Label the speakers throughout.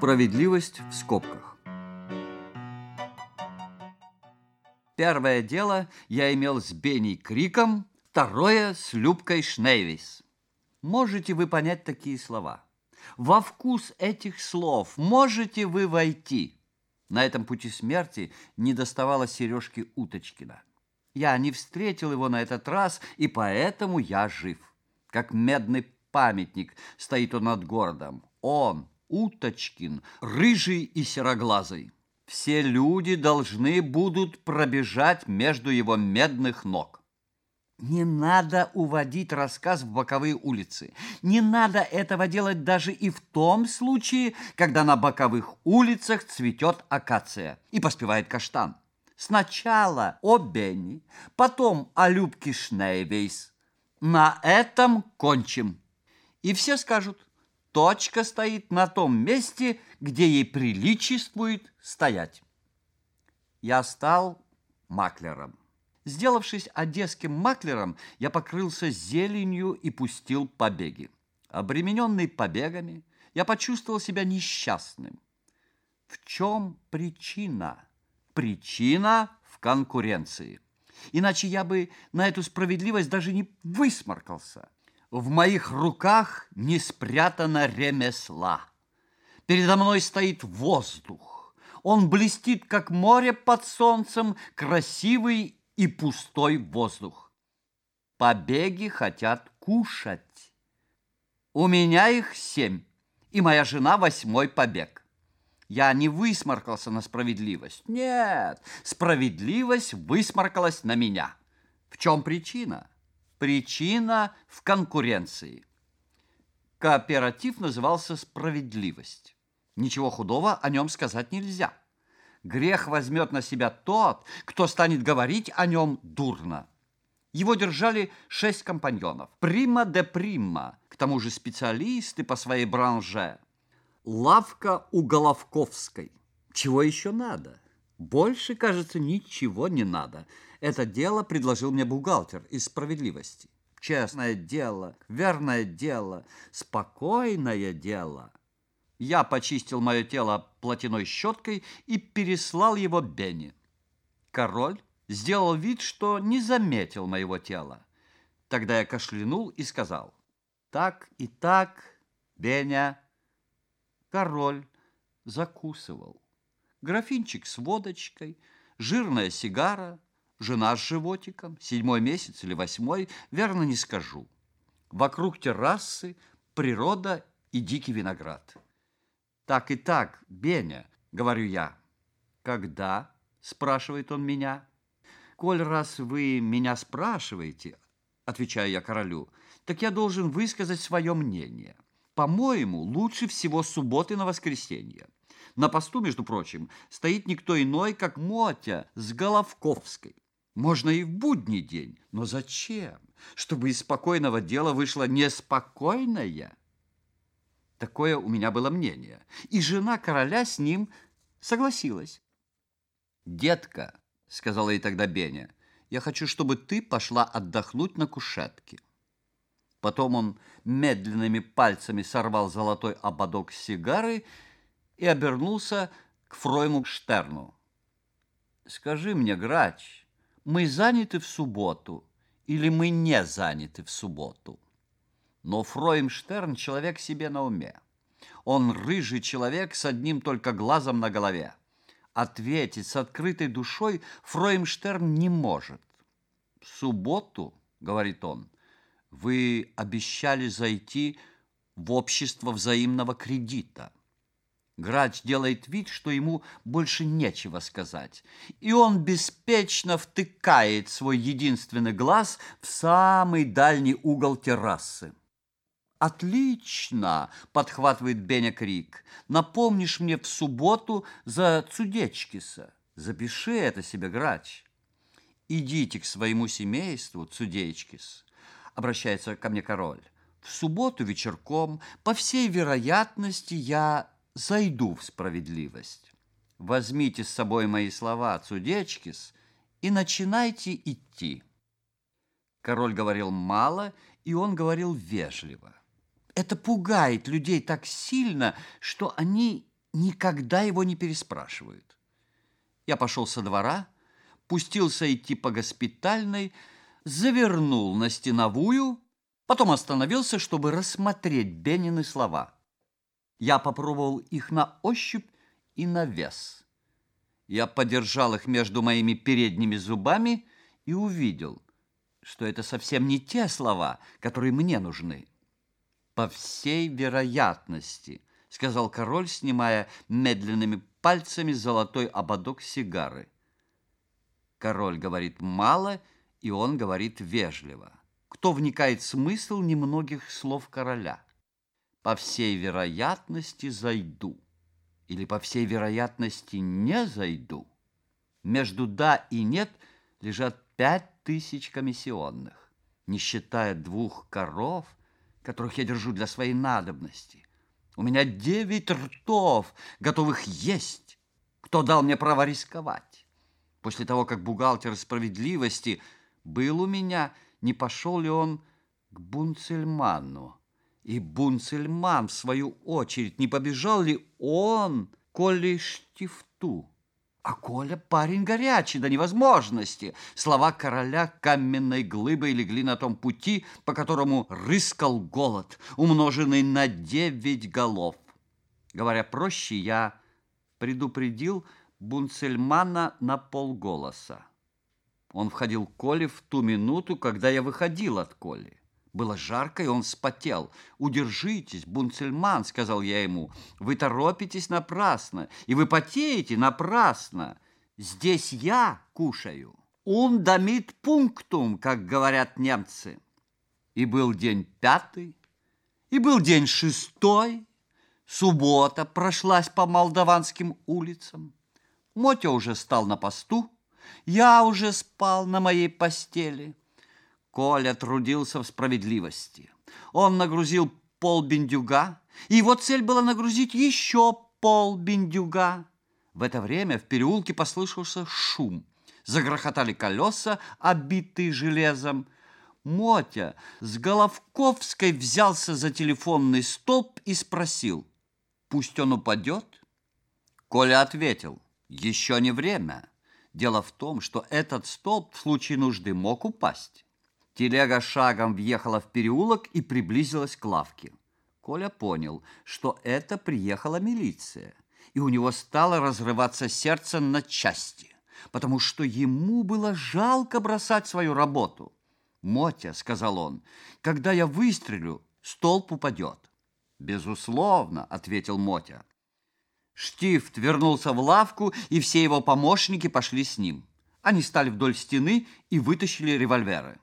Speaker 1: Справедливость в скобках. Первое дело я имел с Бенни Криком, второе с Любкой Шнейвис. Можете вы понять такие слова? Во вкус этих слов можете вы войти? На этом пути смерти не доставало сережки Уточкина. Я не встретил его на этот раз, и поэтому я жив. Как медный памятник стоит он над городом. Он, Уточкин, рыжий и сероглазый. Все люди должны будут пробежать между его медных ног. Не надо уводить рассказ в боковые улицы. Не надо этого делать даже и в том случае, когда на боковых улицах цветет акация и поспевает каштан. Сначала о Бенни, потом о Любке Шнейвейс. На этом кончим. И все скажут, точка стоит на том месте, где ей приличествует стоять. Я стал маклером. Сделавшись одесским маклером, я покрылся зеленью и пустил побеги. Обремененный побегами, я почувствовал себя несчастным. В чем причина? Причина в конкуренции. Иначе я бы на эту справедливость даже не высморкался. В моих руках не спрятано ремесла. Передо мной стоит воздух. Он блестит, как море под солнцем, красивый и пустой воздух. Побеги хотят кушать. У меня их семь, и моя жена восьмой побег. Я не высморкался на справедливость. Нет, справедливость высморкалась на меня. В чем причина? Причина в конкуренции. Кооператив назывался «Справедливость». Ничего худого о нем сказать нельзя. Грех возьмет на себя тот, кто станет говорить о нем дурно. Его держали шесть компаньонов. Прима де прима, к тому же специалисты по своей бранже. Лавка у Головковской. Чего еще надо? Больше, кажется, ничего не надо. Это дело предложил мне бухгалтер из справедливости. Честное дело, верное дело, спокойное дело. Я почистил мое тело платяной щеткой и переслал его Бенни. Король сделал вид, что не заметил моего тела. Тогда я кашлянул и сказал, «Так и так, Беня». Король закусывал. Графинчик с водочкой, жирная сигара — Жена с животиком, седьмой месяц или восьмой, верно не скажу. Вокруг террасы природа и дикий виноград. Так и так, Беня, говорю я. Когда? спрашивает он меня. Коль раз вы меня спрашиваете, отвечаю я королю, так я должен высказать свое мнение. По-моему, лучше всего субботы на воскресенье. На посту, между прочим, стоит никто иной, как Мотя с Головковской. Можно и в будний день, но зачем? Чтобы из спокойного дела вышло неспокойное? Такое у меня было мнение, и жена короля с ним согласилась. «Детка», — сказала ей тогда Беня, — «я хочу, чтобы ты пошла отдохнуть на кушетке». Потом он медленными пальцами сорвал золотой ободок сигары и обернулся к Фройму Штерну. «Скажи мне, Грач, мы заняты в субботу или мы не заняты в субботу. Но Фроймштерн человек себе на уме. Он рыжий человек с одним только глазом на голове. Ответить с открытой душой Фроймштерн не может. «В субботу, — говорит он, — вы обещали зайти в общество взаимного кредита». Грач делает вид, что ему больше нечего сказать, и он беспечно втыкает свой единственный глаз в самый дальний угол террасы. «Отлично!» — подхватывает Беня Крик. «Напомнишь мне в субботу за Цудечкиса. Запиши это себе, Грач». «Идите к своему семейству, Цудечкис», — обращается ко мне король. «В субботу вечерком, по всей вероятности, я зайду в справедливость. Возьмите с собой мои слова, Цудечкис, и начинайте идти. Король говорил мало, и он говорил вежливо. Это пугает людей так сильно, что они никогда его не переспрашивают. Я пошел со двора, пустился идти по госпитальной, завернул на стеновую, потом остановился, чтобы рассмотреть Бенины слова. Я попробовал их на ощупь и на вес. Я подержал их между моими передними зубами и увидел, что это совсем не те слова, которые мне нужны. По всей вероятности, сказал король, снимая медленными пальцами золотой ободок сигары. Король говорит мало, и он говорит вежливо. Кто вникает в смысл немногих слов короля? По всей вероятности зайду. Или по всей вероятности не зайду. Между «да» и «нет» лежат пять тысяч комиссионных, не считая двух коров, которых я держу для своей надобности. У меня девять ртов, готовых есть. Кто дал мне право рисковать? После того, как бухгалтер справедливости был у меня, не пошел ли он к Бунцельману? И Бунцельман, в свою очередь, не побежал ли он к Оле Штифту? А Коля парень горячий до невозможности. Слова короля каменной глыбой легли на том пути, по которому рыскал голод, умноженный на девять голов. Говоря проще, я предупредил Бунцельмана на полголоса. Он входил к Коле в ту минуту, когда я выходил от Коли. Было жарко, и он вспотел. «Удержитесь, бунцельман», — сказал я ему. «Вы торопитесь напрасно, и вы потеете напрасно. Здесь я кушаю. «Un damit пунктум», как говорят немцы. И был день пятый, и был день шестой. Суббота прошлась по молдаванским улицам. Мотя уже стал на посту, я уже спал на моей постели. Коля трудился в справедливости. Он нагрузил пол бендюга, и его цель была нагрузить еще пол бендюга. В это время в переулке послышался шум. Загрохотали колеса, обитые железом. Мотя с Головковской взялся за телефонный столб и спросил, «Пусть он упадет?» Коля ответил, «Еще не время. Дело в том, что этот столб в случае нужды мог упасть». Телега шагом въехала в переулок и приблизилась к лавке. Коля понял, что это приехала милиция, и у него стало разрываться сердце на части, потому что ему было жалко бросать свою работу. «Мотя», — сказал он, — «когда я выстрелю, столб упадет». «Безусловно», — ответил Мотя. Штифт вернулся в лавку, и все его помощники пошли с ним. Они стали вдоль стены и вытащили револьверы.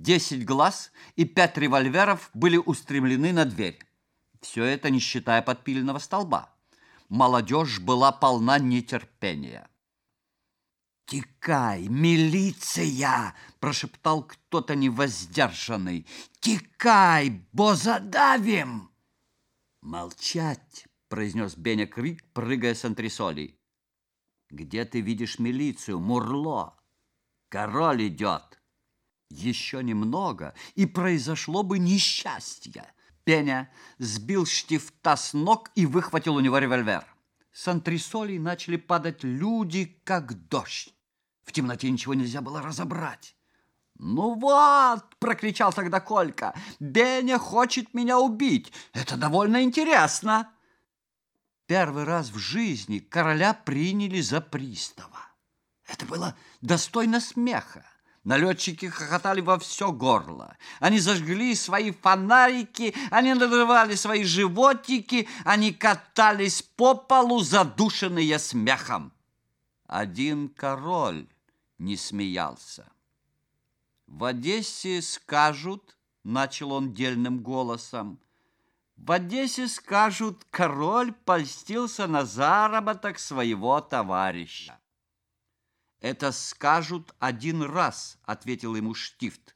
Speaker 1: Десять глаз и пять револьверов были устремлены на дверь. Все это не считая подпиленного столба. Молодежь была полна нетерпения. «Текай, милиция!» – прошептал кто-то невоздержанный. «Текай, бо задавим!» «Молчать!» – произнес Беня Крик, прыгая с антресолей. «Где ты видишь милицию, Мурло? Король идет!» Еще немного, и произошло бы несчастье. Пеня сбил штифта с ног и выхватил у него револьвер. С антресолей начали падать люди, как дождь. В темноте ничего нельзя было разобрать. «Ну вот!» – прокричал тогда Колька. «Беня хочет меня убить. Это довольно интересно!» Первый раз в жизни короля приняли за пристава. Это было достойно смеха. Налетчики хохотали во все горло. Они зажгли свои фонарики, они надрывали свои животики, они катались по полу, задушенные смехом. Один король не смеялся. В Одессе скажут, начал он дельным голосом, в Одессе скажут, король польстился на заработок своего товарища. «Это скажут один раз», — ответил ему Штифт.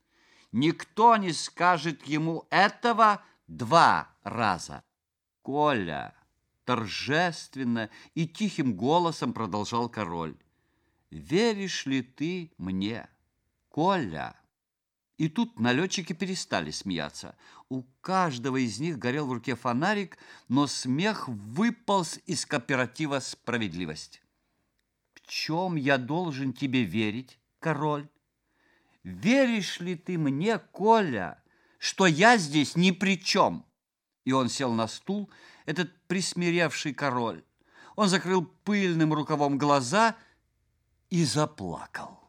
Speaker 1: «Никто не скажет ему этого два раза». «Коля!» — торжественно и тихим голосом продолжал король. «Веришь ли ты мне, Коля?» И тут налетчики перестали смеяться. У каждого из них горел в руке фонарик, но смех выполз из кооператива «Справедливость». «В чем я должен тебе верить, король? Веришь ли ты мне, Коля, что я здесь ни при чем?» И он сел на стул, этот присмиревший король. Он закрыл пыльным рукавом глаза и заплакал.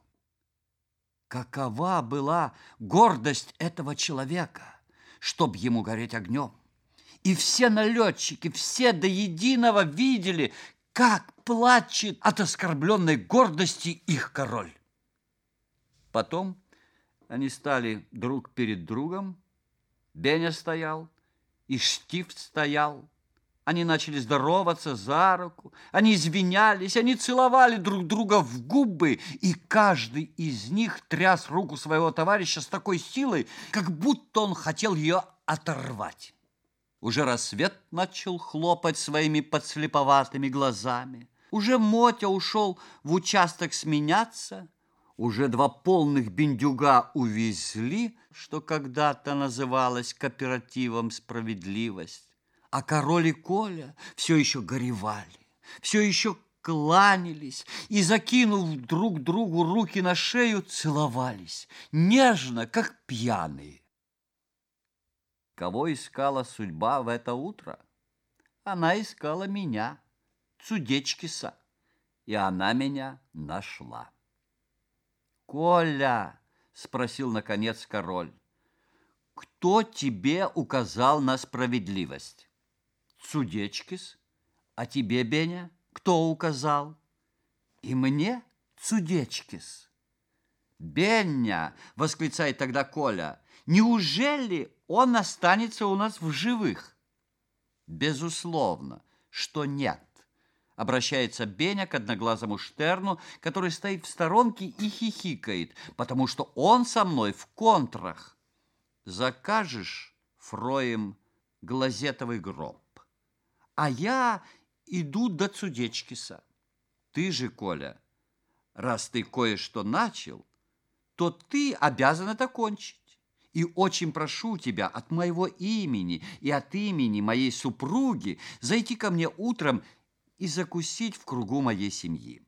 Speaker 1: Какова была гордость этого человека, чтоб ему гореть огнем? И все налетчики, все до единого видели, как плачет от оскорбленной гордости их король. Потом они стали друг перед другом. Беня стоял, и Штифт стоял, они начали здороваться за руку, они извинялись, они целовали друг друга в губы, и каждый из них тряс руку своего товарища с такой силой, как будто он хотел ее оторвать. Уже рассвет начал хлопать своими подслеповатыми глазами. Уже Мотя ушел в участок сменяться. Уже два полных бендюга увезли, что когда-то называлось кооперативом «Справедливость» а король и Коля все еще горевали, все еще кланялись и, закинув друг другу руки на шею, целовались, нежно, как пьяные. Кого искала судьба в это утро? Она искала меня, Цудечкиса, и она меня нашла. «Коля!» — спросил, наконец, король. «Кто тебе указал на справедливость?» Цудечкис, а тебе, Беня, кто указал? И мне Цудечкис. Беня, восклицает тогда Коля, неужели он останется у нас в живых? Безусловно, что нет. Обращается Беня к одноглазому Штерну, который стоит в сторонке и хихикает, потому что он со мной в контрах. Закажешь, Фроем, глазетовый гроб а я иду до Цудечкиса. Ты же, Коля, раз ты кое-что начал, то ты обязан это кончить. И очень прошу тебя от моего имени и от имени моей супруги зайти ко мне утром и закусить в кругу моей семьи.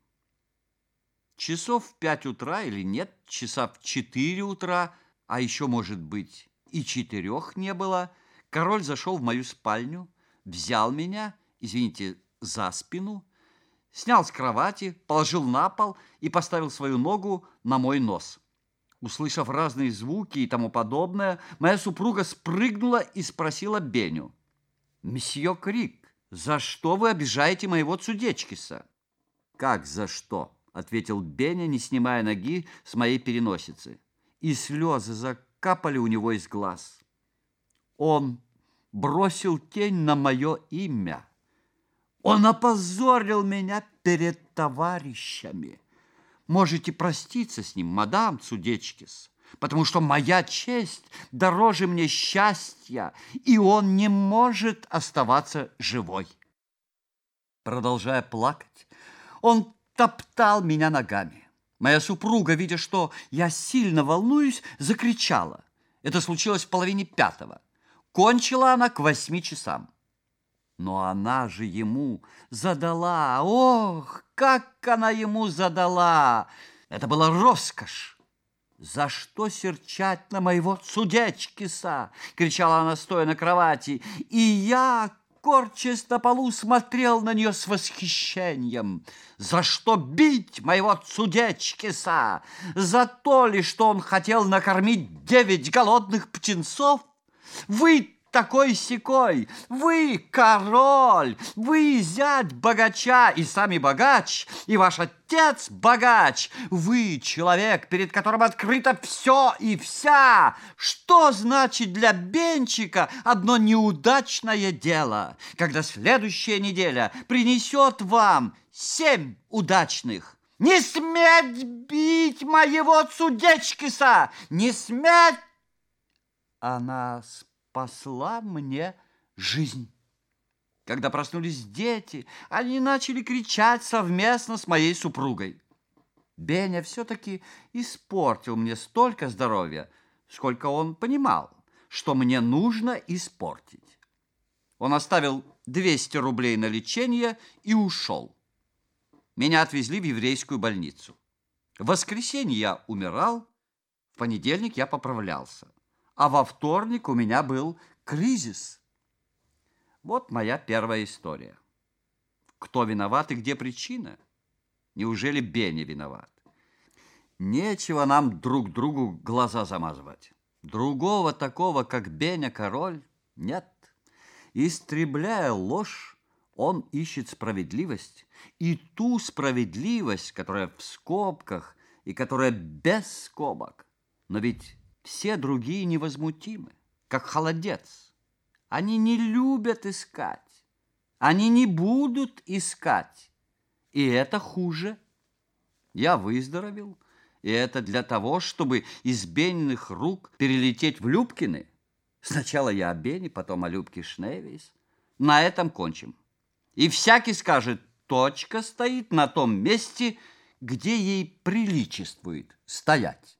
Speaker 1: Часов в пять утра или нет, часа в четыре утра, а еще, может быть, и четырех не было, король зашел в мою спальню, взял меня, извините, за спину, снял с кровати, положил на пол и поставил свою ногу на мой нос. Услышав разные звуки и тому подобное, моя супруга спрыгнула и спросила Беню. «Месье Крик, за что вы обижаете моего Цудечкиса?» «Как за что?» — ответил Беня, не снимая ноги с моей переносицы. И слезы закапали у него из глаз. «Он бросил тень на мое имя. Он опозорил меня перед товарищами. Можете проститься с ним, мадам Цудечкис, потому что моя честь дороже мне счастья, и он не может оставаться живой. Продолжая плакать, он топтал меня ногами. Моя супруга, видя, что я сильно волнуюсь, закричала. Это случилось в половине пятого. Кончила она к восьми часам. Но она же ему задала, ох, как она ему задала! Это была роскошь. «За что серчать на моего Цудечкиса?» — кричала она, стоя на кровати. И я, корчась на полу, смотрел на нее с восхищением. «За что бить моего Цудечкиса? За то ли, что он хотел накормить девять голодных птенцов? Вы такой секой, вы король, вы зять богача и сами богач, и ваш отец богач, вы человек, перед которым открыто все и вся. Что значит для Бенчика одно неудачное дело, когда следующая неделя принесет вам семь удачных? Не сметь бить моего Цудечкиса! Не сметь она спасла мне жизнь. Когда проснулись дети, они начали кричать совместно с моей супругой. Беня все-таки испортил мне столько здоровья, сколько он понимал, что мне нужно испортить. Он оставил 200 рублей на лечение и ушел. Меня отвезли в еврейскую больницу. В воскресенье я умирал, в понедельник я поправлялся, а во вторник у меня был кризис. Вот моя первая история. Кто виноват и где причина? Неужели Бенни виноват? Нечего нам друг другу глаза замазывать. Другого такого, как Беня Король, нет. Истребляя ложь, он ищет справедливость, и ту справедливость, которая в скобках и которая без скобок. Но ведь все другие невозмутимы, как холодец. Они не любят искать, они не будут искать, и это хуже. Я выздоровел, и это для того, чтобы из Бениных рук перелететь в Любкины. Сначала я о Бене, потом о Любке Шневис. На этом кончим. И всякий скажет, точка стоит на том месте, где ей приличествует стоять.